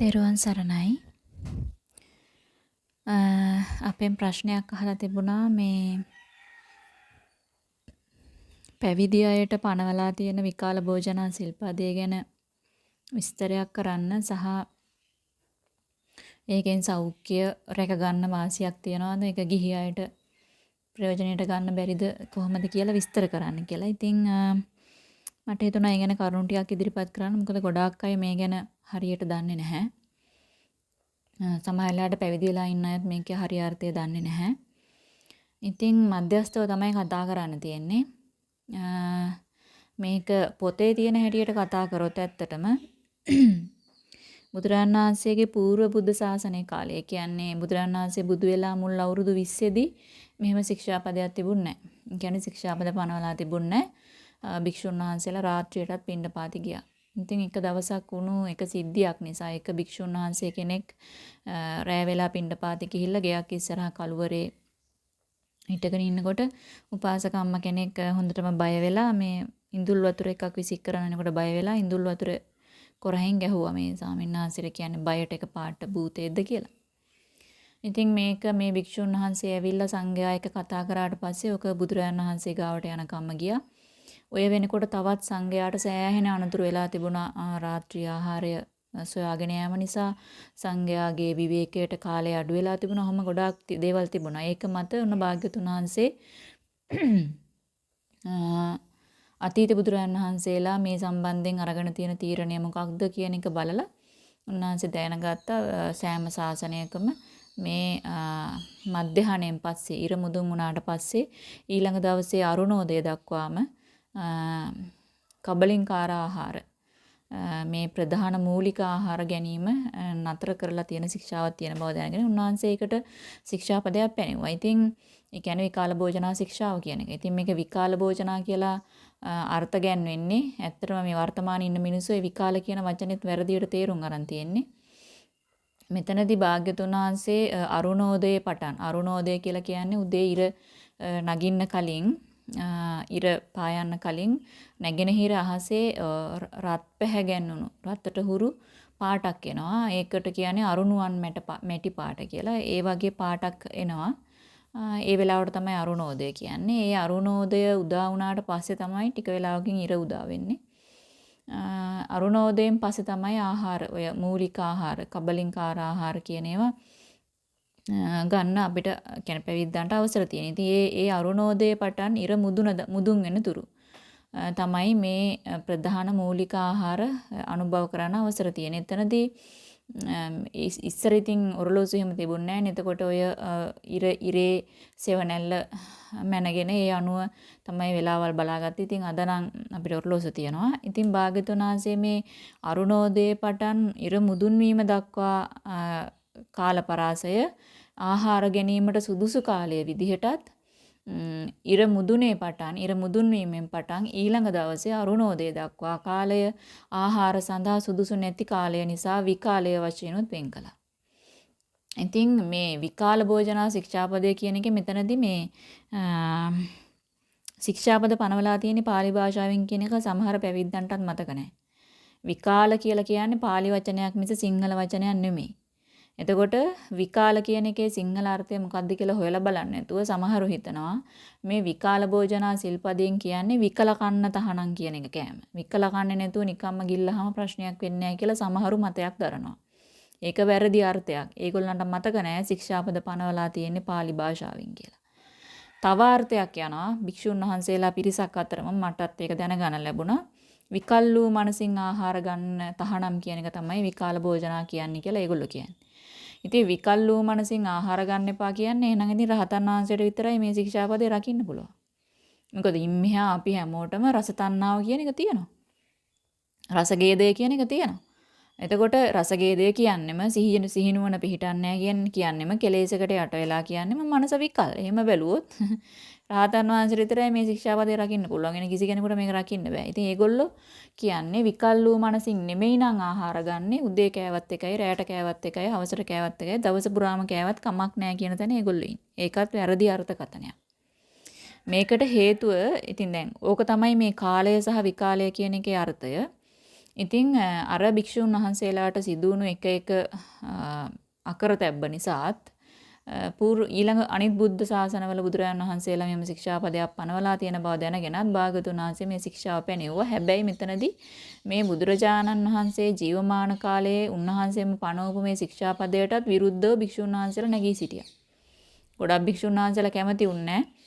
තෙරුවන් සරණයි. අපෙන් ප්‍රශ්නයක් අහලා තිබුණා මේ පැවිදි අයට පනවලා තියෙන විකාල භෝජනා සිල්පදය ගැන විස්තරයක් කරන්න සහ ඒකෙන් සෞඛ්‍ය රැක ගන්න වාසියක් තියනවාද ඒක ගිහි අයට ප්‍රයෝජනෙට ගන්න බැරිද කොහොමද කියලා විස්තර කරන්න කියලා. ඉතින් මට හිතුණා ඒ ගැන කරුණු ටිකක් ඉදිරිපත් කරන්න. මොකද ගොඩාක් අය මේ ගැන හරියට දන්නේ නැහැ. සමහරලාට පැවිදි වෙලා ඉන්න අයත් මේකේ හරි අර්ථය දන්නේ නැහැ. ඉතින් මධ්‍යස්තව තමයි කතා කරන්න තියෙන්නේ. මේක පොතේ තියෙන හැටියට කතා කරොත් ඇත්තටම බුදුරජාණන් වහන්සේගේ పూర్ව බුද්ධ ශාසනය කාලේ කියන්නේ බුදුරජාණන් වහන්සේ බුදු වෙලා මුල් අවුරුදු 20 දී මෙහෙම ශික්ෂාපදයක් තිබුණේ නැහැ. කියන්නේ ශික්ෂාපද පනවලා තිබුණේ නැහැ. භික්ෂුන් වහන්සේලා රාත්‍රියටත් පිණ්ඩපාති ගියා. ඉතින් එක දවසක් වුණු එක සිද්ධියක් නිසා එක භික්ෂුන් වහන්සේ කෙනෙක් රෑ වෙලා පිණ්ඩපාති ගිහිල්ලා ගෙයක් ඉස්සරහා කළුවරේ හිටගෙන ඉන්නකොට උපාසක අම්මා කෙනෙක් හොඳටම බය වෙලා මේ ඉඳුල් වතුර එකක් විසික් කරන යනකොට බය වෙලා ඉඳුල් වතුර කොරහින් ගැහුවා මේ ස්වාමීන් වහන්සේට කියන්නේ බයට එක පාට භූතේද්ද කියලා. ඉතින් මේක මේ භික්ෂුන් වහන්සේ ඇවිල්ලා සංඝයා එක කතා කරාට පස්සේ ඔක බුදුරජාණන් වහන්සේ ගාවට යනකම්ම ගියා. ඔය වෙනකොට තවත් සංඝයාට සෑහෙන අනතුරු වෙලා තිබුණා රාත්‍රී ආහාරය සොයාගෙන යාම නිසා සංඝයාගේ විවේකයට කාලය අඩු වෙලා තිබුණා. ඔහොම ගොඩාක් දේවල් තිබුණා. ඒක මත උන භාග්‍යතුන් වහන්සේ අතීත බුදුරයන් වහන්සේලා මේ සම්බන්ධයෙන් අරගෙන තියෙන තීරණය මොකක්ද කියන එක බලලා උන්වහන්සේ දැනගත්ත සෑම ශාසනයකම මේ මධ්‍යහණයෙන් පස්සේ ඉර මුදුන් වුණාට පස්සේ ඊළඟ දවසේ අරුණෝදය දක්වාම කබලින්කාර ආහාර මේ ප්‍රධාන මූලික ආහාර ගැනීම නතර කරලා තියෙන ශික්ෂාවක් තියෙන බව දැනගෙන උන්වහන්සේ ඒකට ශික්ෂාපදයක් පැනෙවුවා. ඉතින් ඒ කියන්නේ විකාල භෝජනා ශික්ෂාව කියන එක. ඉතින් මේක විකාල භෝජනා කියලා අර්ථ ගැන්වෙන්නේ ඇත්තටම මේ වර්තමානයේ ඉන්න මිනිස්සු ඒ විකාල කියන වචනේත් වැරදියට තේරුම් අරන් තියෙන්නේ. මෙතනදී භාග්‍යතුන් වහන්සේ අරුණෝදයේ පටන් අරුණෝදය කියලා කියන්නේ උදේ ඉර නගින්න කලින් ඉර පායන්න කලින් නැගෙනහිර අහසේ රත් පැහැගැන්වුණු රත්තට හුරු පාටක් එනවා. ඒකට කියන්නේ අරුණුවන් මැටි පාට කියලා. ඒ වගේ පාටක් එනවා. ඒ වෙලාවට තමයි අරුණෝදය කියන්නේ. ඒ අරුණෝදය උදා වුණාට පස්සේ තමයි ටික වෙලාවකින් ඉර උදා වෙන්නේ. අරුණෝදයෙන් පස්සේ තමයි ආහාර ඔය මූලික ආහාර, කබලින්කාර ආහාර කියන ඒවා ගන්න අපිට කියන්නේ පැවිද්දන්ට අවසර තියෙන. ඉතින් ඒ ඒ අරුණෝදයේ පටන් ඉර මුදුන මුදුන් වෙන තුරු තමයි මේ ප්‍රධාන මූලික ආහාර අනුභව කරන්න අවසර තියෙන. එතනදී ඉස්සර ඉතින් ඔරලෝසු එහෙම තිබුණේ නැහැ. එතකොට ඔය ඉර ඉරේ සෙවණැල්ල මැනගෙන ඒ අනුව තමයි වෙලාවල් බලාගත්තේ. ඉතින් අද නම් අපිට ඔරලෝසු තියෙනවා. ඉතින් භාග්‍යතුන් වහන්සේ මේ අරුණෝදයේ පටන් ඉර මුදුන් වීම දක්වා කාලපරාසය ආහාර ගැනීමට සුදුසු කාලය විදිහටත් ඉර මුදුනේ පටන් ඉර මුදුන් වීමෙන් පටන් ඊළඟ දවසේ අරුණෝදය දක්වා කාලය ආහාර සඳහා සුදුසු නැති කාලය නිසා විකාලය වශයෙන් උත් වෙන් කළා. ඉතින් මේ විකාල භෝජනා ශික්ෂාපදය කියන එක මෙතනදී මේ ශික්ෂාපද පනවලා තියෙන pāli භාෂාවෙන් කියන එක සමහර පැවිද්දන්ටත් මතක නැහැ. විකාල කියලා කියන්නේ pāli වචනයක් මිස සිංහල වචනයක් නෙමෙයි. එතකොට විකාල කියන එකේ සිංහල අර්ථය මොකක්ද කියලා හොයලා බලන්න නැතුව සමහරු හිතනවා මේ විකාල භෝජනා සිල්පදයෙන් කියන්නේ විකල කන්න තහනම් කියන එක කෑම. විකල කන්නේ නැතුව නිකම්ම ගිල්ලහම ප්‍රශ්නයක් වෙන්නේ නැහැ කියලා සමහරු මතයක් දරනවා. ඒක වැරදි අර්ථයක්. ඒගොල්ලන්ට මතක නැහැ ශික්ෂාපද පනවලා තියෙන්නේ pāli භාෂාවෙන් කියලා. තව අර්ථයක් යනවා භික්ෂුන් වහන්සේලා පිරිසක් අතරම මටත් ඒක දැනගන්න ලැබුණා. විකල්ලු මනසින් ආහාර ගන්න තහනම් කියන එක තමයි විකාල භෝජනා කියන්නේ කියලා ඒගොල්ලෝ කියන්නේ. ඉතින් විකල්ලෝ මනසින් ආහාර ගන්න එපා කියන්නේ එහෙනම් ඉතින් රහතන් වහන්සේට විතරයි මේ ශික්ෂාපදේ රකින්න පුළුවන්. මොකද ඉම්මහා අපි හැමෝටම රස තණ්හාව කියන එක තියෙනවා. රස ගේදය කියන එක තියෙනවා. එතකොට රසගේදය කියන්නෙම සිහින සිහිනුවන පිහිටන්නේ නැහැ කියන්නෙම කෙලෙසකට යට වෙලා කියන්නෙම මනස විකල්. එහෙම බැලුවොත් රහතන් වහන්සේට විතරයි මේ ශික්ෂාපදේ රකින්න පුළුවන්. වෙන කිසි කෙනෙකුට මේක රකින්න බෑ. ඉතින් ඒගොල්ලෝ කියන්නේ විකල් වූ මනසින් නෙමෙයි නම් ආහාර ගන්නෙ. උදේ කෑවත් එකයි, රැයට කෑවත් එකයි, හවසට කෑවත් එකයි, දවස පුරාම කෑවත් කමක් නැහැ කියන තැන ඒගොල්ලෝ ඉන්නේ. ඒකත් වැරදි අර්ථකථනයක්. මේකට හේතුව ඉතින් දැන් ඕක තමයි මේ කාලය සහ විකාලය කියන එකේ අර්ථය. ඉතින් අර භික්ෂුන් වහන්සේලාට සිදුණු එක එක අකරතැබ්බ නිසාත් පූර්ව ඊළඟ අනිත් බුද්ධ ශාසනවල බුදුරජාණන් වහන්සේලා මෙම ශික්ෂාපදයක් පනවලා තියෙන බව දැනගෙනත් භාගතුන් වහන්සේ මේ ශික්ෂාව පැනෙවුවා. හැබැයි මෙතනදී මේ බුදුරජාණන් වහන්සේ ජීවමාන කාලයේ උන්වහන්සේම පනවපු මේ ශික්ෂාපදයටත් විරුද්ධව භික්ෂුන් වහන්සේලා නැගී සිටියා. ගොඩක් භික්ෂුන් වහන්සේලා කැමති වුණේ නැහැ.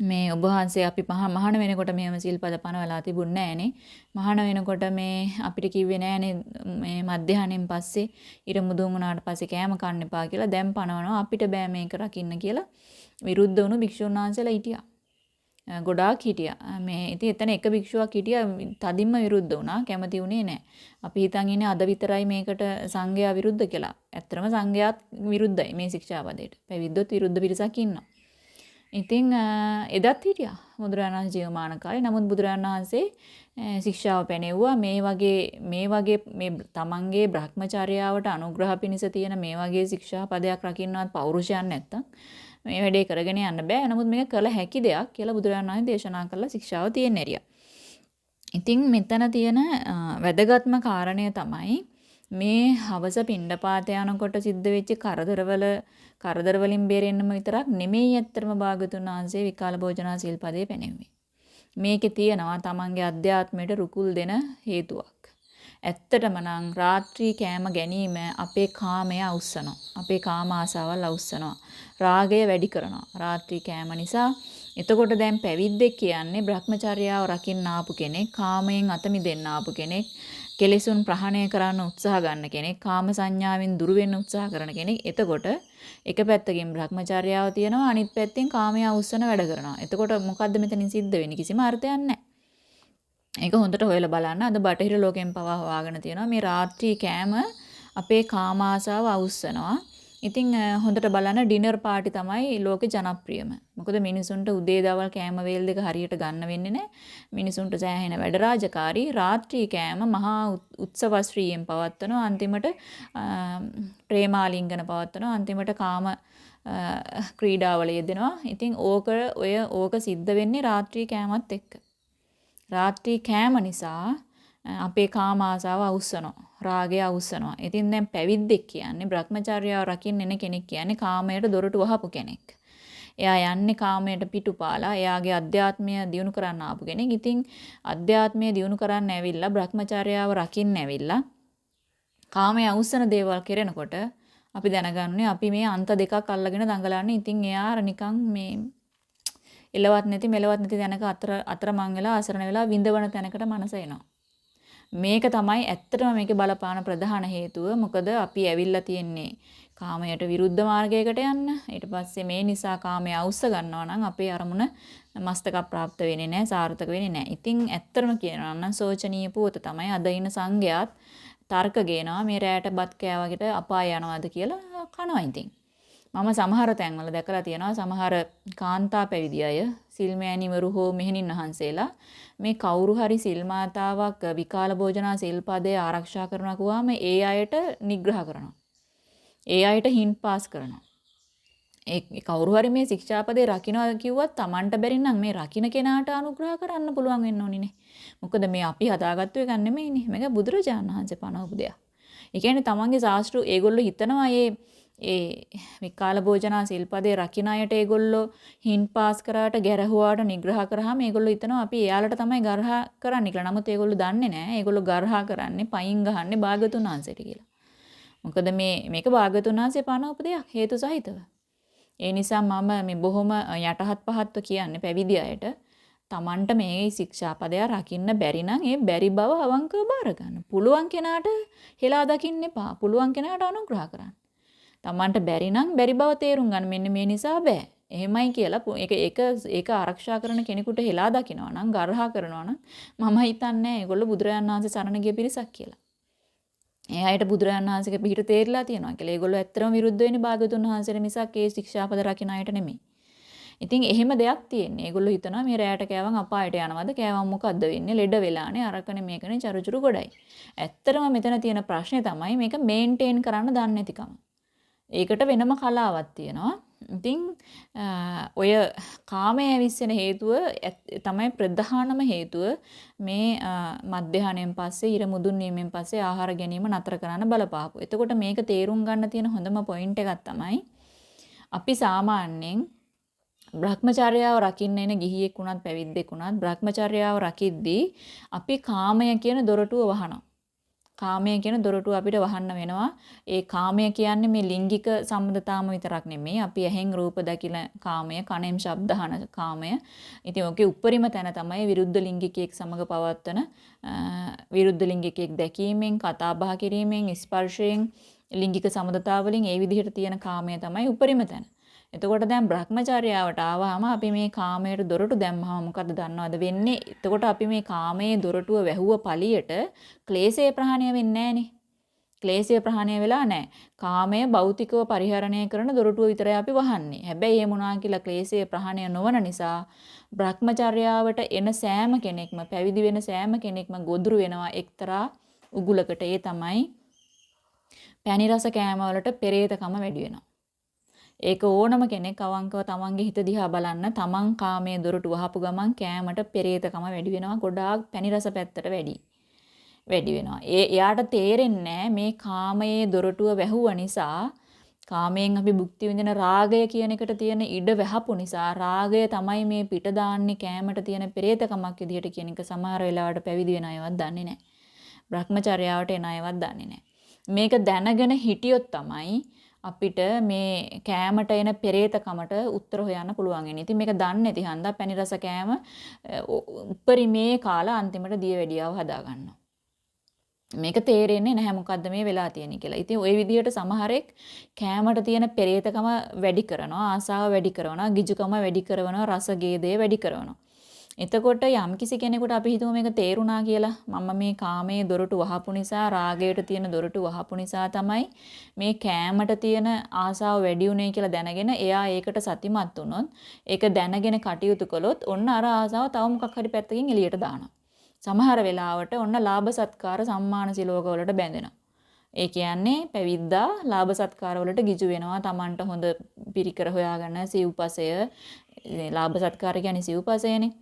මේ ඔබ වහන්සේ අපි මහාන වෙනකොට මෙහෙම සිල්පද පනවලා තිබුණ නෑනේ. මහාන වෙනකොට මේ අපිට කිව්වේ නෑනේ මේ මධ්‍යහණයෙන් පස්සේ ඉර මුදුන් වුණාට පස්සේ කෑම කන්න එපා කියලා දැන් පනවනවා අපිට බෑ මේක රකින්න කියලා විරුද්ධ වුණු භික්ෂුන් වහන්සේලා හිටියා. ගොඩාක් හිටියා. මේ ඉතින් එතන එක භික්ෂුවක් හිටියා තදින්ම විරුද්ධ වුණා. කැමති වුණේ නෑ. අපි හිතන් ඉන්නේ අද විතරයි මේකට සංඝයා විරුද්ධ කියලා. ඇත්තටම සංඝයාත් විරුද්ධයි මේ ශික්ෂාපදයට. පැවිද්දොත් විරුද්ධ පිරිසක් ඉන්නවා. ඉතින් එදත් හිටියා බුදුරජාණන් වහන්සේ ජීවමාන කාලේ. නමුත් බුදුරජාණන් වහන්සේ ශික්ෂාව පැනෙව්වා මේ වගේ මේ වගේ මේ තමන්ගේ Brahmacharyaවට අනුග්‍රහ පිණිස තියෙන මේ වගේ ශික්ෂා පදයක් රකින්නවත් පෞරුෂයක් නැත්තම් මේ වැඩේ කරගෙන යන්න බෑ. නමුත් මේක කළ හැකි දෙයක් කියලා බුදුරජාණන් වහන්සේ දේශනා කළා ශික්ෂාව තියෙන ඇරියා. ඉතින් මෙතන තියෙන වැදගත්ම කාරණය තමයි මේ හවස පිණ්ඩපාත යනකොට සිද්ධ වෙච්ච කරදරවල කරදර වලින් බේරෙන්නම විතරක් නෙමෙයි ඇත්තටම භාගතුන් වහන්සේ විකාල භෝජනා සිල්පදේ පැනෙන්නේ. මේකේ තියෙනවා තමන්ගේ අධ්‍යාත්මයට රුකුල් දෙන හේතුවක්. ඇත්තටම නම් රාත්‍රී කෑම ගැනීම අපේ කාමය අවුස්සනවා. අපේ කාම ආසාවල් අවුස්සනවා. රාගය වැඩි කරනවා. රාත්‍රී කෑම නිසා එතකොට දැන් පැවිද්දෙක් කියන්නේ Brahmacharyaව රකින්න ආපු කෙනෙක්, කාමයෙන් අත මිදෙන්න ආපු කෙනෙක්, කෙලෙසුන් ප්‍රහාණය කරන්න උත්සාහ ගන්න කෙනෙක්, කාම සංඥාවෙන් දුර වෙන්න උත්සාහ කරන කෙනෙක්. එතකොට එක පැත්තකින් Brahmacharyaව තියෙනවා අනිත් පැත්තෙන් කාමයේ අවුස්සන වැඩ කරනවා. එතකොට මොකද්ද මෙතනින් සිද්ධ වෙන්නේ? කිසිම අර්ථයක් නැහැ. ඒක හොඳට හොයලා බලන්න. අද බටහිර ලෝකෙන් පවා හොයාගෙන තියෙනවා මේ රාත්‍රී කෑම අපේ කාම ආසාව අවුස්සනවා. ඉතින් හොඳට බලන්න ඩිනර් පාටි තමයි ලෝකේ ජනප්‍රියම. මොකද මිනිසුන්ට උදේ දවල් කෑම වේල් දෙක හරියට ගන්න වෙන්නේ නැහැ. මිනිසුන්ට සෑහෙන වැඩ රාජකාරී රාත්‍රී කෑම මහා උත්සවශ්‍රීයෙන් පවත්වනවා. අන්තිමට ප්‍රේමාලිංගන පවත්වනවා. අන්තිමට කාම ක්‍රීඩාවල යෙදෙනවා. ඉතින් ඕක ඔය ඕක සිද්ධ වෙන්නේ රාත්‍රී කෑමත් එක්ක. රාත්‍රී කෑම නිසා අපේ කාම ආසාව අවුස්සනවා. රාගය අවුස්සනවා. ඉතින් දැන් පැවිද්දෙක් කියන්නේ Brahmacharyaව රකින්න එන කෙනෙක් කියන්නේ කාමයට දොරටු වහපු කෙනෙක්. එයා යන්නේ කාමයට පිටුපාලා එයාගේ අධ්‍යාත්මය දියුණු කරන්න ආපු කෙනෙක්. ඉතින් අධ්‍යාත්මය දියුණු කරන්න ඇවිල්ලා Brahmacharyaව රකින්න ඇවිල්ලා කාමයේ අවුස්සන දේවල් කරනකොට අපි දැනගන්නේ අපි මේ අන්ත දෙකක් අල්ලගෙන දඟලන්නේ. ඉතින් එයා අර නිකන් මේ එලවත් නැති මෙලවත් නැති තැනක අතර අතරමං වෙලා අසරණ වෙලා විඳවන තැනකට මනස එනවා. මේක තමයි ඇත්තටම මේකේ බලපාන ප්‍රධාන හේතුව. මොකද අපි ඇවිල්ලා තියෙන්නේ කාමයට විරුද්ධ මාර්ගයකට යන්න. ඊට පස්සේ මේ නිසා කාමය අවුස්ස ගන්නවා නම් අපේ අරමුණ මස්තක ප්‍රාප්ත වෙන්නේ නැහැ, සාර්ථක වෙන්නේ නැහැ. ඉතින් ඇත්තටම කියනවා නම් සෝචනීය පුවත තමයි අද ඉන්න සංඝයාත් තර්ක ගේනවා මේ රැයට බත් කෑවකට අපාය යනවාද කියලා කනවා ඉතින්. මම සමහර තැන්වල දැකලා තියෙනවා සමහර කාන්තා පැවිදි අය සිල්මෑණිවරු හෝ මෙහෙණින් වහන්සේලා මේ කවුරු හරි සිල් මාතාවක් විකාල භෝජනා සිල්පදය ආරක්ෂා කරනවා කිව්වම ඒ අයට නිග්‍රහ කරනවා. ඒ අයට හින්ට් පාස් කරනවා. ඒ කවුරු හරි මේ ශික්ෂාපදේ රකින්නවා කිව්වත් Tamanට බැරි නම් මේ රකින්න කෙනාට අනුග්‍රහ කරන්න පුළුවන් වෙන්න ඕනිනේ. මොකද මේ අපි හදාගත්තු එකක් නෙමෙයිනේ. මේක බුදුරජාණන් වහන්සේ පනවපු දෙයක්. ඒ කියන්නේ Tamanගේ ශාස්ත්‍රු ඒගොල්ලෝ හිතනවා මේ ඒ විකාල භෝජනා සිල්පදේ රකින්න අයට ඒගොල්ලෝ හින් පාස් කරාට ගැරහුවාට නිග්‍රහ කරාම ඒගොල්ලෝ හිතනවා අපි එයාලට තමයි ගරහා කරන්නේ කියලා. නමුත් ඒගොල්ලෝ දන්නේ නැහැ. ඒගොල්ලෝ ගරහා කරන්නේ පයින් ගහන්නේ භාගතුන් වහන්සේට කියලා. මොකද මේ මේක භාගතුන් වහන්සේ පනවපු දෙයක් හේතු සහිතව. ඒ නිසා මම මේ බොහොම යටහත් පහත්ව කියන්නේ පැවිදි අයට Tamanට මේ ශික්ෂාපදය රකින්න බැරි නම් ඒ බැරි බව අවංකව බාර ගන්න. පුළුවන් කෙනාට හෙලා දකින්න එපා. පුළුවන් කෙනාට අනුග්‍රහ කරන්න. Tamanට බැරි නම් බැරි බව තේරුම් ගන්න මෙන්න මේ නිසා බෑ. එහෙමයි කියලා ඒක ඒක ඒක ආරක්ෂා කරන කෙනෙකුට හෙලා දකිනවා නම් ගර්හා කරනවා නම් මම හිතන්නේ ඒගොල්ලෝ බුදුරජාණන් වහන්සේ සරණ ගිය පිරිසක් කියලා. ඒ අයට බුදුරජාණන් වහන්සේගේ පිහිට තේරිලා තියෙනවා කියලා. ඒගොල්ලෝ ඇත්තටම විරුද්ධ වෙන්නේ භාගතුන් වහන්සේට මිසක් ඒ ශික්ෂාපද රකින්න අයට නෙමෙයි. ඉතින් එහෙම දෙයක් තියෙන්නේ. ඒගොල්ලෝ හිතනවා මේ රැයට කෑවන් අපායට යනවද? කෑවන් මොකද්ද වෙන්නේ? ලෙඩ වෙලානේ අරකනේ මේකනේ චරුචරු ගොඩයි. ඇත්තටම මෙතන තියෙන ප්‍රශ්නේ තමයි මේක මේන්ටේන් කරන්න දන්නේ නැතිකම. ඒකට වෙනම කලාවක් තියෙනවා. ඉතින් ඔය කාමය ඇවිස්සෙන හේතුව තමයි ප්‍රධානම හේතුව මේ මධ්‍යහණයෙන් පස්සේ ඉර මුදුන් වීමෙන් පස්සේ ආහාර ගැනීම නතර කරන්න බලපාපු. එතකොට මේක තේරුම් ගන්න තියෙන හොඳම පොයින්ට් එකක් තමයි අපි සාමාන්‍යයෙන් බ්‍රහ්මචර්යාව රකින්න එන ගිහියෙක් වුණත් පැවිද්දෙක් වුණත් බ්‍රහ්මචර්යාව රකිද්දී අපි කාමය කියන දොරටුව වහනවා. කාමය කියන දොරටුව අපිට වහන්න වෙනවා. ඒ කාමය කියන්නේ මේ ලිංගික සම්බන්ධතාවම විතරක් නෙමෙයි. අපි ඇහෙන් රූප දැකින කාමය, කනෙන් ශබ්ද අහන කාමය. ඉතින් ඔකේ උප්පරිම තැන තමයි විරුද්ධ ලිංගිකයෙක් සමග පවත්වන විරුද්ධ ලිංගිකයෙක් දැකීමෙන්, කතා බහ කිරීමෙන්, ස්පර්ශයෙන් ලිංගික සම්බන්ධතාවලින් ඒ විදිහට තියෙන කාමය තමයි උපරිම තැන. එතකොට දැන් Brahmacharyaවට ආවහම අපි මේ කාමයට දොරටු දැම්මහම මොකද දන්නවද වෙන්නේ? එතකොට අපි මේ කාමයේ දොරටුව වැහුව පළියට ක්ලේශය ප්‍රහාණය වෙන්නේ නැහනේ. ක්ලේශය ප්‍රහාණය වෙලා නැහැ. කාමය භෞතිකව පරිහරණය කරන දොරටුව විතරයි අපි වහන්නේ. හැබැයි එහෙම වුණා කියලා ක්ලේශය ප්‍රහාණය නොවන නිසා Brahmacharyaවට එන සෑම කෙනෙක්ම පැවිදි වෙන සෑම කෙනෙක්ම ගොදුරු වෙනවා එක්තරා උගුලකට. ඒ තමයි පැණි රස කෑම වලට පෙරේතකම වැඩි වෙනවා. ඒක ඕනම කෙනෙක් අවංකව තමන්ගේ හිත දිහා බලන්න තමන් කාමයේ දොරටු වහපු ගමන් කෑමට පෙරේතකම වැඩි වෙනවා ගොඩාක් පැණි රස පැත්තට වැඩි. වැඩි වෙනවා. ඒ එයාට තේරෙන්නේ මේ කාමයේ දොරටුව වැහුව නිසා කාමයෙන් අපි භුක්ති විඳින රාගය කියන එකට තියෙන ඉඩ වැහපු නිසා රාගය තමයි මේ පිට දාන්නේ කෑමට තියෙන පෙරේතකමක් විදිහට කියන එක සමහර වෙලාවට පැවිදි වෙන අයවත් දන්නේ නැහැ. Brahmacharyaවට එන අයවත් දන්නේ නැහැ. මේක දැනගෙන හිටියොත් තමයි අපිට මේ කෑමට එන පෙරේතකමට උත්තර හොයන්න පුළුවන් වෙන්නේ. ඉතින් මේක දන්නේ නැති හන්දා පැණි රස කෑම උපරිමේ කාලා අන්තිමට දිය වැඩියාව හදා ගන්නවා. මේක තේරෙන්නේ නැහැ මොකද්ද මේ වෙලා තියෙන්නේ කියලා. ඉතින් ওই විදිහට සමහරෙක් කෑමට තියෙන පෙරේතකම වැඩි කරනවා, ආසාව වැඩි කරනවා, ගිජුකම වැඩි කරනවා, රස ගේදේ වැඩි කරනවා. එතකොට යම්කිසි කෙනෙකුට අපි හිතමු මේක තේරුණා කියලා මම මේ කාමයේ දොරටු වහපු නිසා රාගයට තියෙන දොරටු වහපු නිසා තමයි මේ කෑමට තියෙන ආසාව වැඩි උනේ කියලා දැනගෙන එයා ඒකට සතිමත් වුණොත් ඒක දැනගෙන කටයුතු කළොත් ඔන්න අර ආසාව තව මොකක් හරි පැත්තකින් එළියට දානවා. සමහර වෙලාවට ඔන්න ලාභ සත්කාර සම්මාන සිලෝක වලට බැඳෙනවා. ඒ කියන්නේ පැවිද්දා ලාභ සත්කාර වලට ගිජු වෙනවා. Tamanට හොඳ පිරිකර හොයාගන්න සිව්පසය ලාභ සත්කාර කියන්නේ සිව්පසයනේ.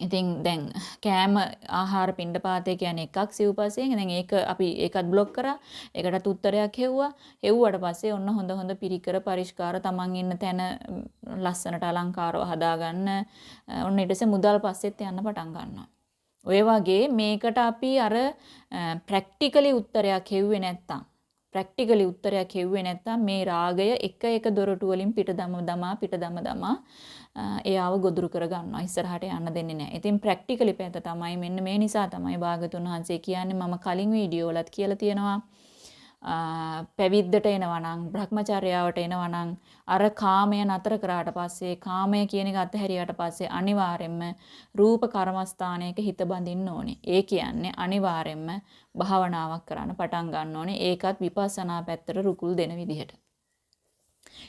ඉතින් දැන් කෑම ආහාර පිණ්ඩපාතය කියන්නේ එකක් සිව්පසයෙන්. දැන් ඒක අපි ඒකත් બ્લોක් කරා. ඒකටත් උත්තරයක් හෙව්වා. හෙව්වට පස්සේ ඔන්න හොඳ හොඳ පිරිකර පරිස්කාර තමන් ඉන්න තැන ලස්සනට අලංකාරව හදාගන්න. ඔන්න ඊට පස්සේ මුදල් පස්සෙත් යන්න පටන් ගන්නවා. ඔය වගේ මේකට අපි අර ප්‍රැක්ටිකලි උත්තරයක් හෙව්වේ නැත්තම් ප්‍රැක්ටිකලි උත්තරයක් හෙව්වේ නැත්තම් මේ රාගය එක එක දොරටු වලින් පිට දම දමා පිට දම දමා එයාව ගොදුරු කරගන්නවා ඉස්සරහට යන්න දෙන්නේ නැහැ. ඉතින් ප්‍රැක්ටිකලි පැත්ත තමයි මෙන්න මේ නිසා තමයි භාගතුන් වහන්සේ කියන්නේ මම කලින් වීඩියෝ වලත් කියලා තියෙනවා. පැවිද්දට එනවා නම් Brahmacharyaවට එනවා නම් අර කාමය නතර කරාට පස්සේ කාමය කියන එක අත්හැරියාට පස්සේ අනිවාර්යයෙන්ම රූප කර්මස්ථානයක හිත බඳින්න ඕනේ. ඒ කියන්නේ අනිවාර්යයෙන්ම භාවනාවක් කරන්න පටන් ගන්න ඕනේ. ඒකත් විපස්සනා පැත්තට රුකුල් දෙන විදිහට.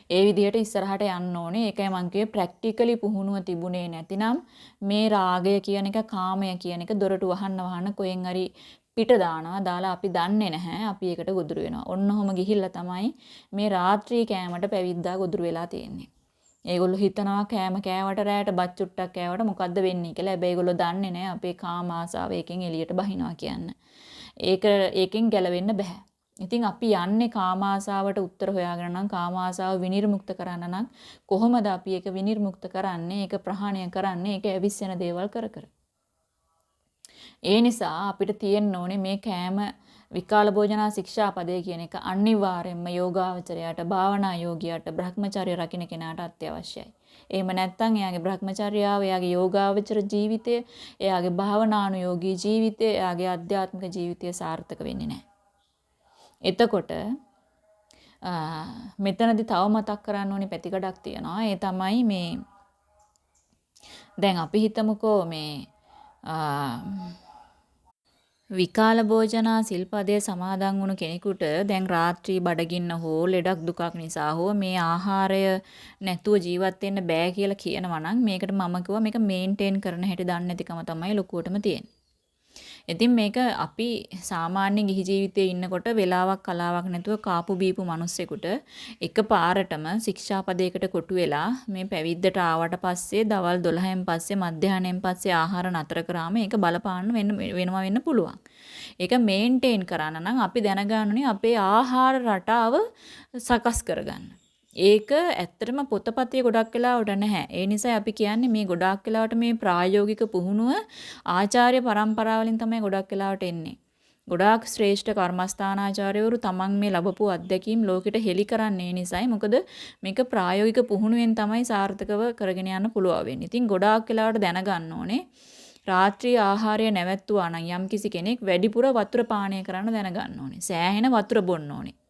ඒ විදිහට ඉස්සරහට යන්න ඕනේ. ඒකයි මං කිව්වේ ප්‍රැක්ටිකලි පුහුණුව තිබුණේ නැතිනම් මේ රාගය කියන එක කාමය කියන එක දොරටු වහන්න වහන්න කොහෙන් හරි පිට දානවා දාලා අපි දන්නේ නැහැ අපි ඒකට ගොදුරු වෙනවා. ඔන්නෝම ගිහිල්ලා තමයි මේ රාත්‍රී කෑමට පැවිද්දා ගොදුරු වෙලා තියෙන්නේ. ඒගොල්ලෝ හිතනවා කෑම කෑවට රැයට බත් චුට්ටක් කෑවට මොකද්ද වෙන්නේ කියලා. හැබැයි ඒගොල්ලෝ දන්නේ නැහැ අපේ කාම ආසාව එකෙන් එළියට බහිනවා කියන්න. ඒක ඒකෙන් ගැලවෙන්න බෑ. ඉතින් අපි යන්නේ කාම ආසාවට උත්තර හොයාගෙන නම් කාම ආසාව විනිර්මුක්ත කරන්න නම් කොහොමද අපි ඒක විනිර්මුක්ත කරන්නේ? ඒක ප්‍රහාණය කරන්නේ? ඒක ඇවිස්සෙන දේවල් කර කර. ඒ නිසා අපිට තියෙන්න ඕනේ මේ කෑම විකාල භෝජනා ශික්ෂාපදය කියන එක අනිවාර්යයෙන්ම යෝගාවචරයට භාවනා යෝගියාට Brahmacharya රකින්න කෙනාට අත්‍යවශ්‍යයි. එහෙම නැත්නම් එයාගේ Brahmacharyaව, එයාගේ යෝගාවචර ජීවිතය, එයාගේ භාවනානුයෝගී ජීවිතය, එයාගේ ආධ්‍යාත්මික ජීවිතය සාර්ථක වෙන්නේ නැහැ. එතකොට මෙතනදී තව මතක් කරන්න ඕනේ පැතිකඩක් තියෙනවා. ඒ තමයි මේ දැන් අපි හිතමුකෝ මේ විකාල භෝජනා සිල්පදයේ සමාදන් වුණු කෙනෙකුට දැන් රාත්‍රී බඩගින්න හෝ ලෙඩක් දුකක් නිසා හෝ මේ ආහාරය නැතුව ජීවත් වෙන්න බෑ කියලා කියනවා නම් මේකට මම කිව්වා මේක මේන්ටේන් කරන හැටි දන්නේ නැතිකම තමයි ලොකුවටම තියෙන්නේ. ඉතින් මේක අපි සාමාන්‍ය ගිහි ජීවිතයේ ඉන්නකොට වෙලාවක් කලාවක් නැතුව කාපු බීපු මිනිස්සෙකුට එකපාරටම ශික්ෂාපදයකට කොටු වෙලා මේ පැවිද්දට ආවට පස්සේ දවල් 12න් පස්සේ මධ්‍යහ්නයෙන් පස්සේ ආහාර නතර කරාම ඒක බලපාන්න වෙනවා වෙන්න පුළුවන්. ඒක මේන්ටේන් කරන්න නම් අපි දැනගන්න අපේ ආහාර රටාව සකස් කරගන්න. ඒක ඇත්තටම පොතපතේ ගොඩක් වෙලාවට නැහැ. ඒ නිසා අපි කියන්නේ මේ ගොඩක් වෙලාවට මේ ප්‍රායෝගික පුහුණුව ආචාර්ය પરම්පරාවලින් තමයි ගොඩක් වෙලාවට එන්නේ. ගොඩාක් ශ්‍රේෂ්ඨ කර්මස්ථානාචාර්යවරු තමන් මේ ලැබපු අත්දැකීම් ලෝකෙට හෙළි කරන්නේ නිසායි. මොකද මේක ප්‍රායෝගික පුහුණුවෙන් තමයි සාර්ථකව කරගෙන යන්න පුළුවන් වෙන්නේ. ඉතින් ගොඩාක් වෙලාවට දැනගන්න ඕනේ. රාත්‍රී ආහාරය නැවැත්තුවා නම් යම්කිසි කෙනෙක් වැඩිපුර වතුර පානය කරන්න දැනගන්න ඕනේ. සෑහෙන වතුර බොන්න ඕනේ.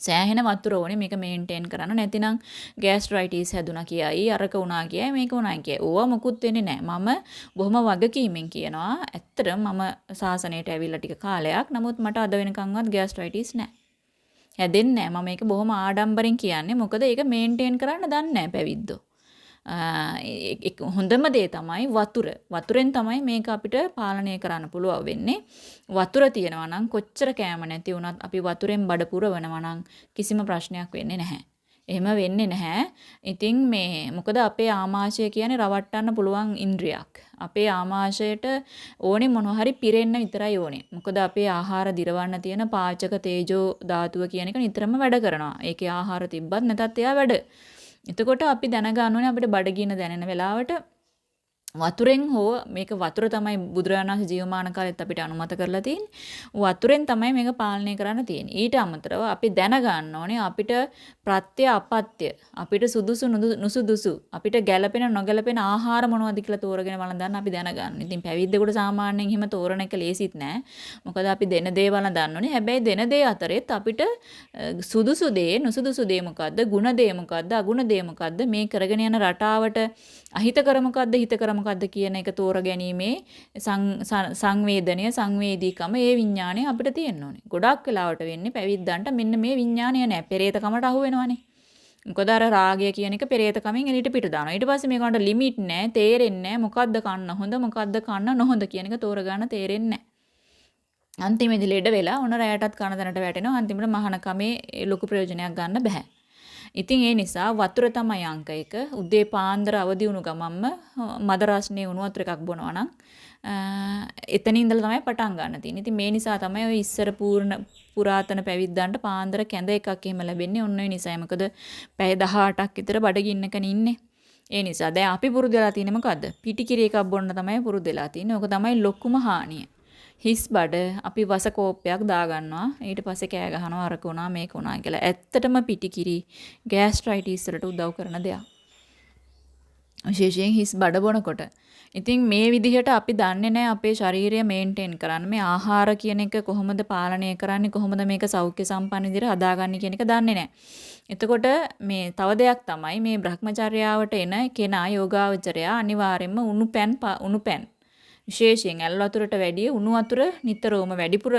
සෑහෙන වතුර ඕනේ මේක මේන්ටේන් කරන්න. නැතිනම් ગેස්ට්‍රයිටිස් හැදුනා කියයි, අරක වුණා කියයි, මේක වුණා කියයි. ඕවා මොකුත් වෙන්නේ නැහැ. මම බොහොම වගකීමෙන් කියනවා. ඇත්තටම මම සාසනයට ඇවිල්ලා ටික කාලයක්. නමුත් මට අද වෙනකන්වත් ગેස්ට්‍රයිටිස් නැහැ. හැදෙන්නේ නැහැ. මම මේක බොහොම ආඩම්බරෙන් කියන්නේ. මොකද ඒක මේන්ටේන් කරන්න දන්නේ නැහැ පැවිද්දෝ. හොඳම දේ තමයි වතුර. වතුරෙන් තමයි මේක අපිට පාලනය කරන්න පුළුවන් වෙන්නේ. වතුර තියෙනවා නම් කොච්චර කෑම නැති වුණත් අපි වතුරෙන් බඩ පුරවනවා නම් කිසිම ප්‍රශ්නයක් වෙන්නේ නැහැ. එහෙම වෙන්නේ නැහැ. ඉතින් මේ මොකද අපේ ආමාශය කියන්නේ රවට්ටන්න පුළුවන් ඉන්ද්‍රියක්. අපේ ආමාශයට ඕනේ මොනවා හරි පිරෙන්න විතරයි ඕනේ. මොකද අපේ ආහාර දිරවන්න තියෙන පාචක තේජෝ ධාතුව කියන එක නිතරම වැඩ කරනවා. ඒකේ ආහාර තිබ්බත් නැතත් එයා වැඩ. එතකොට අපි දැනගන්න ඕනේ අපිට බඩගින්න දැනෙන වෙලාවට වතුරෙන් හෝ මේක වතුර තමයි බුදුරජාණන් වහන්සේ ජීවමාන කාලෙත් අපිට අනුමත කරලා තියෙන්නේ. වතුරෙන් තමයි මේක පාලනය කරන්න තියෙන්නේ. ඊට අමතරව අපි දැනගන්න ඕනේ අපිට ප්‍රත්‍ය අපත්‍ය අපිට සුදුසු නුසුදුසු අපිට ගැළපෙන නොගැළපෙන ආහාර මොනවද කියලා තෝරගෙන වළඳන්න අපි දැනගන්න. ඉතින් පැවිද්දෙකුට සාමාන්‍යයෙන් එහෙම තෝරන එක ලේසිත් නෑ. මොකද අපි දෙන දේ වළඳන්න ඕනේ. හැබැයි දෙන දේ අතරෙත් අපිට සුදුසු දේ නුසුදුසු දේ මොකද්ද? ಗುಣ දේ මොකද්ද? අගුණ දේ මොකද්ද? මේ කරගෙන යන රටාවට අහිතකර මොකද්ද? හිතකර මොකද්ද කියන එක තෝරගැනීමේ සංවේදනය සංවේදීකම ඒ විඥාණය අපිට තියෙන්න ඕනේ. ගොඩක් වෙලාවට වෙන්නේ පැවිද්දන්ට මෙන්න මේ විඥාණය නැහැ. පෙරේතකමට අහු වෙනවනේ. මොකද අර රාගය කියන එක පෙරේතකමින් එළියට පිට දානවා. ඊට පස්සේ මේකට ලිමිට් නැහැ, තේරෙන්නේ නැහැ. මොකද්ද කන්න හොඳ, මොකද්ද කන්න නොහොඳ කියන එක තෝරගන්න තේරෙන්නේ නැහැ. අන්තිමේදී ලෙඩ වෙලා ඔන රැයටත් කන දනට වැටෙනවා. අන්තිමට මහානකමේ ලොකු ප්‍රයෝජනයක් ගන්න බෑ. ඉතින් ඒ නිසා වතුර තමයි අංක එක. උදේ පාන්දර අවදි වුණු ගමන්ම මද රස්නේ උණු වතුර එකක් බොනවා නම් එතන ඉඳලා තමයි පටන් ගන්න තියෙන්නේ. ඉතින් මේ නිසා තමයි ඔය ඉස්සර පූර්ණ පුරාතන පැවිද්දන්ට පාන්දර කැඳ එකක් එහෙම ලැබෙන්නේ ඔන්න ඔය නිසායි. මොකද පැය 18ක් විතර බඩගින්නකනේ ඉන්නේ. ඒ නිසා දැන් අපි පුරුදු වෙලා තියෙන්නේ මොකද්ද? පිටිකිරි එකක් බොන්න තමයි පුරුදු වෙලා තියෙන්නේ. ඕක තමයි ලොකුම හානිය. හිස් බඩ අපි වස කෝප්පයක් දාගන්නවා ඊට පස්සේ කෑ ගහනවා අරක උනා මේක උනා කියලා. ඇත්තටම පිටිකිරි ગેස්ට්‍රයිටිස් වලට උදව් කරන දෙයක්. විශේෂයෙන් හිස් බඩ බොනකොට. ඉතින් මේ විදිහට අපි දන්නේ නැහැ අපේ ශරීරය මේන්ටේන් කරන්න. මේ ආහාර කියන එක කොහොමද පාලනය කරන්නේ කොහොමද මේක සෞඛ්‍ය සම්පන්න විදිහට හදාගන්නේ කියන එක දන්නේ නැහැ. එතකොට මේ තව දෙයක් තමයි මේ Brahmacharyaවට එන කෙනා යෝගාවචරයා අනිවාර්යයෙන්ම උණු පෑන් උණු පෑන් විශේෂයෙන් ඇල් වතුරට වැඩිය උණු වතුර නිතරම වැඩිපුර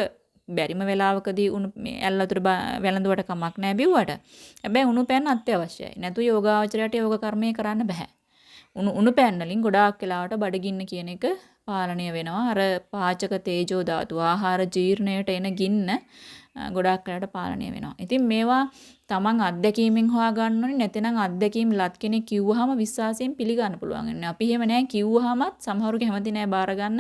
බැරිම වෙලාවකදී උණු මේ ඇල් වතුර වැළඳුවට කමක් නැහැ බිව්වට. හැබැයි උණු පෑන් අත්‍යවශ්‍යයි. නැතු යෝගාවචරයට යෝග කර්මය කරන්න බෑ. උණු උණු පෑන් වලින් ගොඩාක් වෙලාවට බඩගින්න කියන එක පාලනය වෙනවා. අර පාචක තේජෝ ධාතු ආහාර ජීර්ණයට එන ගින්න ගොඩාක් වෙලාවට පාලනය වෙනවා. ඉතින් මේවා තමන් අත්දැකීමෙන් හොයාගන්න ඕනේ නැත්නම් අත්දැකීම් ලත් කෙනෙක් කිව්වහම විශ්වාසයෙන් පිළිගන්න පුළුවන් වෙන්නේ. අපි එහෙම නැහැ කිව්වහමත් සමහරු කැමති නැහැ බාර ගන්න.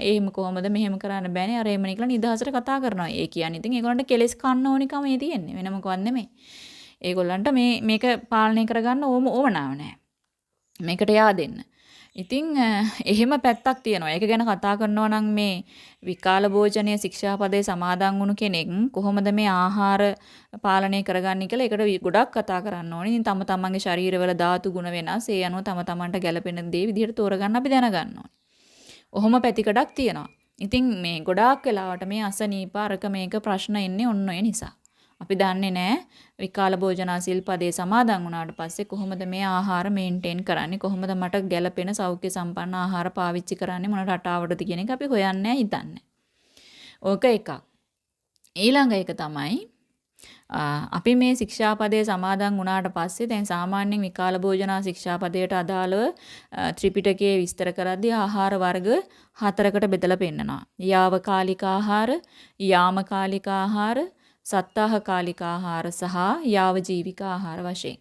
එහෙම කොහොමද මෙහෙම කරන්න බෑනේ. අර එහෙම නිකලා නිදහසට කතා කරනවා. ඒ කියන්නේ ඉතින් ඒගොල්ලන්ට කෙලස් කන්න ඕනිකම ඒ තියෙන්නේ. වෙන මොකවත් නෙමෙයි. ඒගොල්ලන්ට මේ මේක පාලනය කරගන්න ඕම ඕමනාව නැහැ. මේකට yaadෙන්න. ඉතින් එහෙම පැත්තක් තියෙනවා. ඒක ගැන කතා කරනවා නම් මේ විකාල භෝජනය ශික්ෂාපදේ සමාදන් වුණු කෙනෙක් කොහොමද මේ ආහාර පාලනය කරගන්නේ කියලා ඒකට ගොඩක් කතා කරන්න ඕනේ. ඉතින් තම තමන්ගේ ශරීරවල ධාතු ගුණ වෙනස්. ඒ අනුව තම තමන්ට ගැළපෙන දේ විදිහට තෝරගන්න අපි දැනගන්න ඕනේ. ඔහොම පැතිකඩක් තියෙනවා. ඉතින් මේ ගොඩාක් වෙලාවට මේ අසනීප අරක මේක ප්‍රශ්න එන්නේ ඔන්න ඔය නිසා. අපි දන්නේ නැහැ විකාල භෝජනා සිල්පදේ සමාදන් වුණාට පස්සේ කොහොමද මේ ආහාර මේන්ටේන් කරන්නේ කොහොමද මට ගැළපෙන සෞඛ්‍ය සම්පන්න ආහාර පාවිච්චි කරන්නේ මොන රටාවටද කියන එක අපි හොයන්නේ හිතන්නේ. ඕක එකක්. ඊළඟ එක තමයි අපි මේ ශික්ෂාපදයේ සමාදන් වුණාට පස්සේ දැන් සාමාන්‍යයෙන් විකාල භෝජනා ශික්ෂාපදයට අදාළව ත්‍රිපිටකයේ විස්තර කරද්දී ආහාර වර්ග හතරකට බෙදලා පෙන්නනවා. යාවකාලික ආහාර, යාමකාලික ආහාර, සත්තාහකාලික ආහාර සහ යාව ජීවික ආහාර වශයෙන්.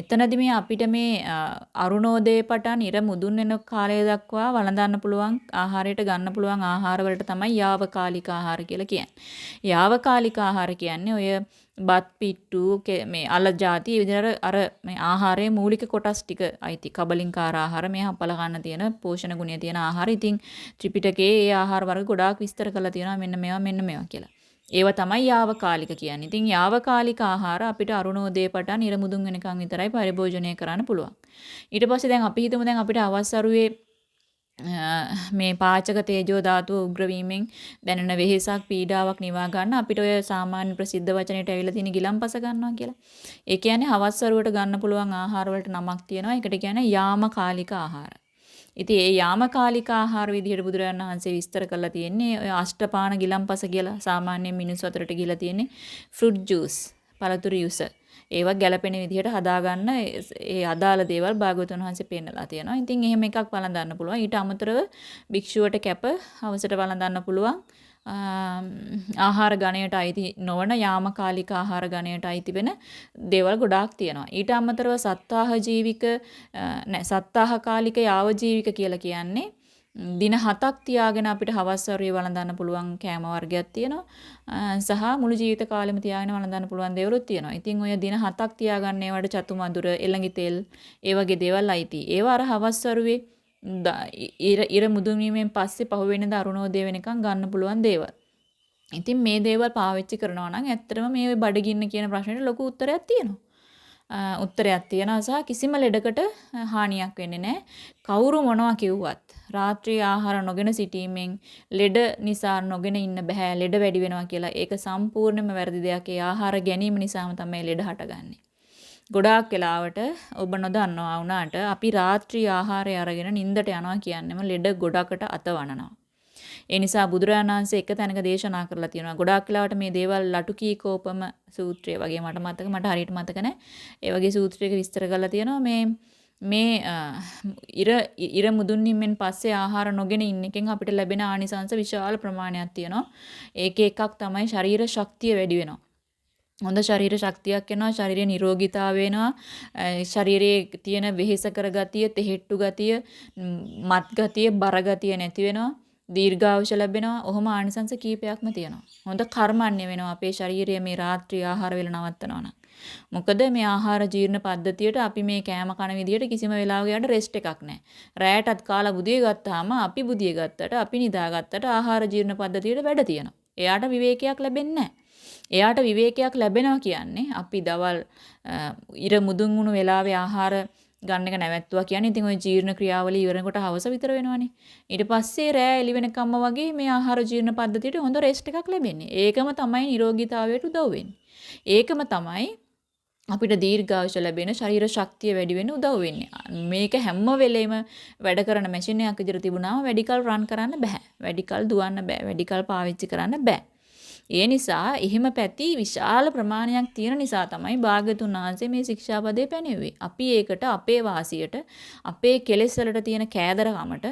එතනදි මේ අපිට මේ අරුණෝදේ පටන් ඉර මුදුන් වෙන කාලය දක්වා වළඳන්න පුළුවන් ආහාරයට ගන්න පුළුවන් ආහාර වලට තමයි යාවකාලික ආහාර කියලා කියන්නේ. යාවකාලික ආහාර කියන්නේ ඔය බත් පිට්ටු මේ අල ಜಾති විදිහට අර මේ ආහාරයේ මූලික කොටස් ටික අයිති කබලින්කාර ආහාර මේ හපල ගන්න තියෙන පෝෂණ ගුණය තියෙන ආහාර. ඉතින් ත්‍රිපිටකයේ ඒ ආහාර වර්ග ගොඩාක් විස්තර කරලා තියෙනවා මෙන්න මේවා මෙන්න මේවා කියලා. ඒව තමයි යාවකාලික කියන්නේ. ඉතින් යාවකාලික ආහාර අපිට අරුණෝදේ පටන් ඉරමුදුන් වෙනකන් විතරයි පරිභෝජනය කරන්න පුළුවන්. ඊට පස්සේ දැන් අපි හිතමු දැන් අපිට අවස්සරුවේ මේ පාචක තේජෝ ධාතුව උග්‍ර වීමෙන් දැනෙන වෙහෙසක් පීඩාවක් නිවා ගන්න අපිට ඔය සාමාන්‍ය ප්‍රසිද්ධ වචනයට ඇවිල්ලා තියෙන ගිලම්පස ගන්නවා කියලා. ඒ කියන්නේ හවස්වරුවට ගන්න පුළුවන් ආහාර වලට නමක් තියෙනවා. ඒකට කියන්නේ යාමකාලික ආහාර. ඉතින් ඒ යාමකාලික ආහාර විදිහට බුදුරජාණන් වහන්සේ විස්තර කරලා තියෙන්නේ ඔය අෂ්ටපාන ගිලම්පස කියලා සාමාන්‍ය මිනිස්සු අතරට ගිහිලා තියෙන්නේ ෆෘට් ජූස් පළතුරු යුස. ඒවා ගැළපෙන විදිහට හදාගන්න ඒ අදාළ දේවල් භාගවතුන් වහන්සේ පෙන්නලා තියෙනවා. ඉතින් එහෙම එකක් වළඳන්න පුළුවන්. ඊට අමතරව භික්ෂුවට කැප හවසට වළඳන්න පුළුවන්. ආහාර ගණයට අයිති නොවන යාමකාලික ආහාර ගණයට අයිති වෙන දේවල් ගොඩාක් තියෙනවා. ඊට අමතරව සත්තාහ ජීවික නෑ සත්තාහ කාලික යාව ජීවික කියලා කියන්නේ දින 7ක් තියාගෙන අපිට හවස් වරුවේ වළඳන්න පුළුවන් කෑම වර්ගයක් තියෙනවා. සහ මුළු ජීවිත කාලෙම තියාගෙන වළඳන්න පුළුවන් දේවලුත් තියෙනවා. ඉතින් ඔය දින 7ක් තියාගන්න ඒවට චතු මధుර, එළඟි තෙල්, ඒ වගේ දේවල් අයිති. ඒවා අර හවස් වරුවේ ඉර ඉර මුදුන් වීමෙන් පස්සේ පහුවෙනිදා අරුණෝදය වෙනකන් ගන්න පුළුවන් දේවල්. ඉතින් මේ දේවල් පාවිච්චි කරනවා නම් ඇත්තටම මේ බඩගින්න කියන ප්‍රශ්නෙට ලොකු උත්තරයක් තියෙනවා. උත්තරයක් තියෙනවා සහ කිසිම ලෙඩකට හානියක් වෙන්නේ නැහැ. කවුරු මොනවා කිව්වත් රාත්‍රී ආහාර නොගෙන සිටීමෙන් ලෙඩ නිසා නොගෙන ඉන්න බෑ. ලෙඩ වැඩි වෙනවා කියලා. ඒක සම්පූර්ණයෙන්ම වැරදි දෙයක්. ඒ ආහාර ගැනීම නිසාම තමයි ලෙඩ හටගන්නේ. ගොඩාක් වෙලාවට ඔබ නොදන්නවා වුණාට අපි රාත්‍රී ආහාරය අරගෙන නිින්දට යනවා කියන්නේම ලෙඩ ගොඩකට අතවනනවා. ඒ නිසා බුදුරජාණන් වහන්සේ එක තැනක දේශනා කරලා තියෙනවා. ගොඩාක් වෙලාවට මේ දේවල් ලටුකීකෝපම සූත්‍රය වගේ මට මතක මට හරියට මතක නැහැ. ඒ වගේ සූත්‍රයක විස්තර කරලා තියෙනවා මේ මේ ඉර ඉර මුදුන් නිම්මෙන් පස්සේ ආහාර නොගෙන ඉන්න එකෙන් අපිට ලැබෙන ආනිසංස විශාල ප්‍රමාණයක් තියෙනවා. ඒකේ එකක් තමයි ශරීර ශක්තිය වැඩි වෙනවා. හොඳ ශරීර ශක්තියක් එනවා ශරීරයේ නිරෝගීතාව වෙනවා ශරීරයේ තියෙන වෙහෙස කර ගතිය තෙහෙට්ටු ගතිය මත් ගතිය බර ගතිය නැති වෙනවා දීර්ඝායුෂ ලැබෙනවා ඔහොම ආනිසංස කීපයක්ම තියෙනවා හොඳ කර්මන්නේ වෙනවා අපේ ශරීරය මේ රාත්‍රී ආහාර වේල නවත්තනවා නම් මොකද මේ ආහාර ජීර්ණ පද්ධතියට අපි මේ කෑම කන විදියට කිසිම වෙලාවක යට රෙස්ට් එකක් නැහැ. රැයටත් කාලා බුදිය ගත්තාම අපි බුදිය ගත්තට අපි නිදාගත්තට ආහාර ජීර්ණ පද්ධතියට වැඩ තියෙනවා. එයාට විවේකයක් ලැබෙන්නේ නැහැ. එයාට විවේකයක් ලැබෙනවා කියන්නේ අපි දවල් ඉර මුදුන් වුණු වෙලාවේ ආහාර ගන්න එක නැවැත්තුවා කියන්නේ ඉතින් ওই ජීර්ණ ක්‍රියාවලිය ඉවරනකොට හවස විතර වෙනවනේ. ඊට පස්සේ රෑ එළි වෙනකම්ම වගේ මේ ආහාර ජීර්ණ පද්ධතියට හොඳ රෙස්ට් එකක් ලැබෙන්නේ. ඒකම තමයි නිරෝගීතාවයට උදව් වෙන්නේ. ඒකම තමයි අපිට දීර්ඝායුෂ ලැබෙන ශරීර ශක්තිය වැඩි වෙන්න උදව් වෙන්නේ. මේක හැම වෙලෙම වැඩ කරන මැෂින් එකක් විදිහට තිබුණාම වැඩිකල් රන් කරන්න බෑ. වැඩිකල් දුවන්න බෑ. වැඩිකල් පාවිච්චි කරන්න බෑ. ඒ නිසා එහෙම පැති විශාල ප්‍රමාණයක් තියෙන නිසා තමයි භාග්‍යතුන් වහන්සේ මේ ශික්ෂාපදේ පැනෙව්වේ. අපි ඒකට අපේ වාසියට අපේ කෙලෙස් වලට තියෙන කෑදරකමට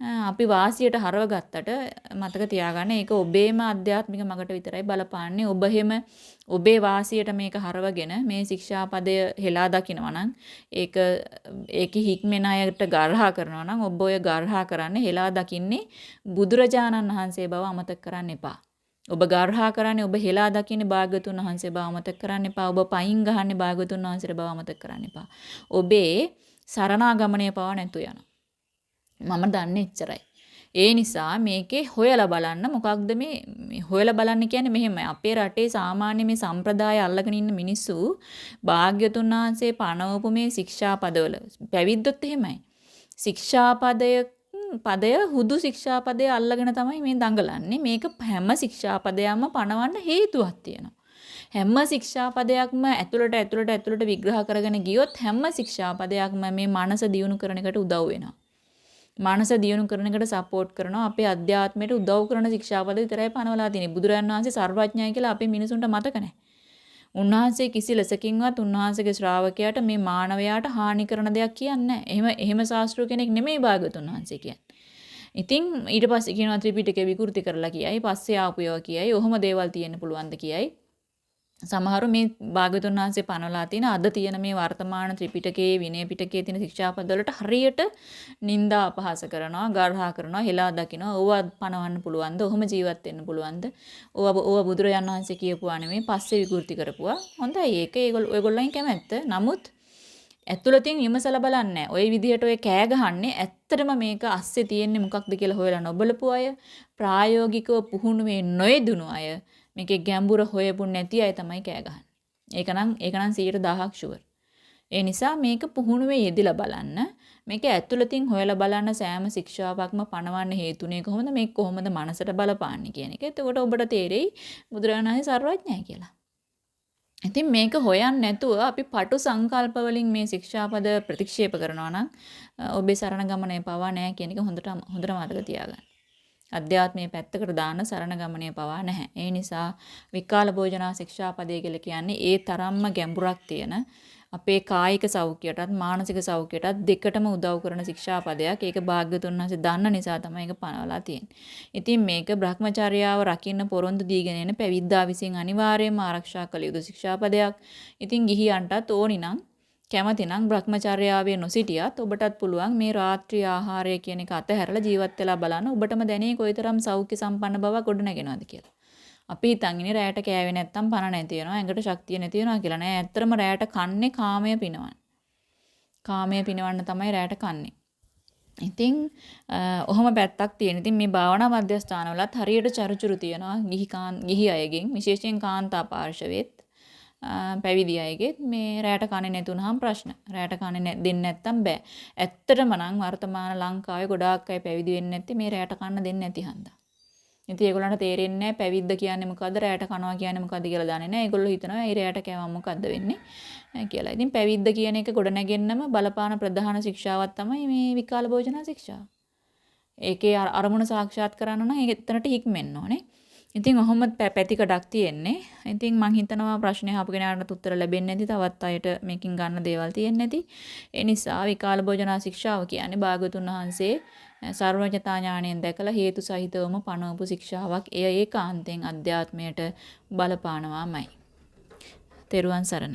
අපි වාසියට හරව ගත්තට මතක තියාගන්න ඒක ඔබේම අධ්‍යාත්මික මගට විතරයි බලපාන්නේ. ඔබ එහෙම ඔබේ වාසියට මේක හරවගෙන මේ ශික්ෂාපදය හෙලා දකිනවා නම් ඒක ඒක හික්මෙන අයට ගර්හා කරනවා නම් ඔබ ඔය ගර්හා කරන්නේ හෙලා දකින්නේ බුදුරජාණන් වහන්සේ බව අමතක කරන්න එපා. ඔබ ගර්හා කරන්නේ ඔබ හෙලා දකින්නේ භාග්‍යතුන් වහන්සේ බව අමතක කරන්න එපා. ඔබ පයින් ගහන්නේ භාග්‍යතුන් වහන්සේට බව අමතක කරන්න එපා. ඔබේ සරණාගමණය පව නැතු යනවා. මම දන්නේ එච්චරයි. ඒ නිසා මේකේ හොයලා බලන්න මොකක්ද මේ හොයලා බලන්න කියන්නේ මෙහෙමයි. අපේ රටේ සාමාන්‍ය මේ සම්ප්‍රදාය අල්ලගෙන ඉන්න මිනිස්සු භාග්‍යතුන් වහන්සේ පනවපු මේ ශික්ෂාපදවල පැවිද්දොත් එහෙමයි. ශික්ෂාපදය පදය හුදු ශික්ෂාපදය අල්ලගෙන තමයි මේ දඟලන්නේ. මේක හැම ශික්ෂාපදයක්ම පණවන්න හේතුවක් තියෙනවා. හැම ශික්ෂාපදයක්ම ඇතුළට ඇතුළට ඇතුළට විග්‍රහ කරගෙන ගියොත් හැම ශික්ෂාපදයක්ම මේ මනස දියුණු කරන එකට උදව් වෙනවා. මනස දියුණු කරන එකට සපෝට් කරනවා අපේ අධ්‍යාත්මයට උදව් කරන ශික්ෂාපද විතරයි පනවලා තියෙන්නේ. බුදුරජාණන් වහන්සේ සර්වඥයි කියලා අපේ මිනිසුන්ට මතක නැහැ. උන්වහන්සේ කිසි ලෙසකින්වත් උන්වහන්සේගේ ශ්‍රාවකයාට මේ මානවයාට හානි කරන දෙයක් කියන්නේ එහෙම එහෙම ශාස්ත්‍රීය කෙනෙක් නෙමෙයි භාගතුන් වහන්සේ කියන්නේ. ඉතින් ඊට පස්සේ කියනවා ත්‍රිපිටකය විකෘති කරලා කියයි, පස්සේ ආපු ඒවා කියයි, ඔහොම දේවල් තියෙන්න පුළුවන්ද කියයි. සමහරු මේ භාගතුන් වහන්සේ පනවලා තියෙන අද තියෙන මේ වර්තමාන ත්‍රිපිටකයේ විනය පිටකයේ තියෙන ශික්ෂාපද වලට හරියට නිନ୍ଦා අපහාස කරනවා, ගර්හා කරනවා, හෙලා දකිනවා. ඕවා පනවන්න පුළුවන්ද? ඔහොම ජීවත් වෙන්න පුළුවන්ද? ඕවා ඕවා බුදුරජාණන් වහන්සේ කියපුවා නෙමෙයි, පස්සේ විකෘති කරපුවා. හොඳයි. ඒක ඒගොල්ලෝ ඔයගොල්ලන් කැමැත්ත. නමුත් ඇතුළතින් විමසලා බලන්න. ওই විදිහට ඔය කෑ ගහන්නේ ඇත්තටම මේක අස්සේ තියෙන්නේ මොකක්ද කියලා හොයලා නොබලපු අය, ප්‍රායෝගිකව පුහුණුවේ නොයදුණු අය, මේකේ ගැඹුර හොයපු නැති අය තමයි කෑ ගහන්නේ. ඒකනම් ඒකනම් 100%ක් ෂුවර්. ඒ නිසා මේක පුහුණුවේ යෙදিলা බලන්න. මේක ඇතුළතින් හොයලා බලන්න සෑම ශික්ෂාවක්ම පණවන්න හේතුනේ කොහොමද? මේක කොහොමද මනසට බලපාන්නේ කියන එක. එතකොට ඔබට තේරෙයි බුදුරණාහි සර්වඥයි කියලා. ඉතින් මේක හොයන්න නැතුව අපි පටු සංකල්ප වලින් මේ ශික්ෂාපද ප්‍රතික්ෂේප කරනවා නම් ඔබේ සරණ ගමනේ පවා නැහැ කියන එක හොඳට හොඳට මතක තියාගන්න. අධ්‍යාත්මයේ පැත්තකට දාන සරණ ගමනේ පවා නැහැ. ඒ නිසා විකාල භෝජනා ශික්ෂාපදය කියලා කියන්නේ ඒ තරම්ම ගැඹුරක් තියෙන අපේ කායික සෞඛ්‍යයටත් මානසික සෞඛ්‍යයටත් දෙකටම උදව් කරන ශික්ෂාපදයක්. ඒක භාග්‍යතුන් වහන්සේ දන්න නිසා තමයි ඒක පනවලා තියෙන්නේ. ඉතින් මේක Brahmacharyaව රකින්න පොරොන්දු දීගෙන එන පැවිද්දා විසින් අනිවාර්යයෙන්ම ආරක්ෂා කළ යුතු ශික්ෂාපදයක්. ඉතින් ගිහියන්ටත් ඕනි නම් කැමතිනම් Brahmacharyaවේ නොසිටියත් ඔබටත් පුළුවන් මේ රාත්‍රී ආහාරය කියන එක අතහැරලා ජීවත් වෙලා බලන්න ඔබටම දැනේ කොයිතරම් සෞඛ්‍ය සම්පන්න බවක් ගොඩනගෙනවද කියලා. අපි හිතන් ඉන්නේ රැයට කෑවේ නැත්තම් පණ නැති වෙනවා ඇඟට ශක්තිය නැති වෙනවා කියලා නෑ. ඇත්තටම රැයට කන්නේ කාමය පිනවන්න. කාමය පිනවන්න තමයි රැයට කන්නේ. ඉතින් ඔහොම පැත්තක් තියෙන. ඉතින් මේ භාවනා මධ්‍යස්ථානවලත් හරියට චරුචරු තියනවා ගිහි කාන් ගිහි අයගෙන් විශේෂයෙන් කාන්තා පාර්ශවෙත් පැවිදි අයගෙත් මේ රැට කන්නේ නැතුනහම ප්‍රශ්න. රැට කන්නේ දෙන්නේ නැත්තම් බෑ. ඇත්තටම නම් වර්තමාන ලංකාවේ ගොඩාක් අය පැවිදි වෙන්නේ නැති මේ රැට කන්න දෙන්නේ නැති හන්දා. ඉතින් ඒගොල්ලන්ට තේරෙන්නේ නැහැ පැවිද්ද කියන්නේ මොකද්ද රැට කනවා කියන්නේ මොකද්ද කියලා දන්නේ නැහැ. ඒගොල්ලෝ හිතනවා ඒ රැට කෑවම මොකද්ද වෙන්නේ කියලා. ඉතින් පැවිද්ද කියන එක ගොඩනැගෙන්නම බලපාන ප්‍රධාන ශික්ෂාවක් තමයි මේ විකාල භෝජන ශික්ෂාව. ඒකේ අරමුණ සාක්ෂාත් කරන්න නම් ඒක එතනට හික්මෙන්න ඕනේ. ඉතින් ඔහොම පැතිකඩක් තියෙන්නේ. ඉතින් මං හිතනවා ප්‍රශ්නේ අහපු කෙනාට උත්තර ලැබෙන්නේ නැති තවත් අයට මේකින් ගන්න දේවල් තියෙන්නේ නැති. ඒ නිසා විකාල භෝජනා ශික්ෂාව කියන්නේ භාගතුන් වහන්සේ සර්වඥතා ඥාණයෙන් දැකලා හේතු සහිතවම පනවපු ශික්ෂාවක්. එය ඒකාන්තයෙන් අධ්‍යාත්මයට බලපානවාමයි. තෙරුවන් සරණයි.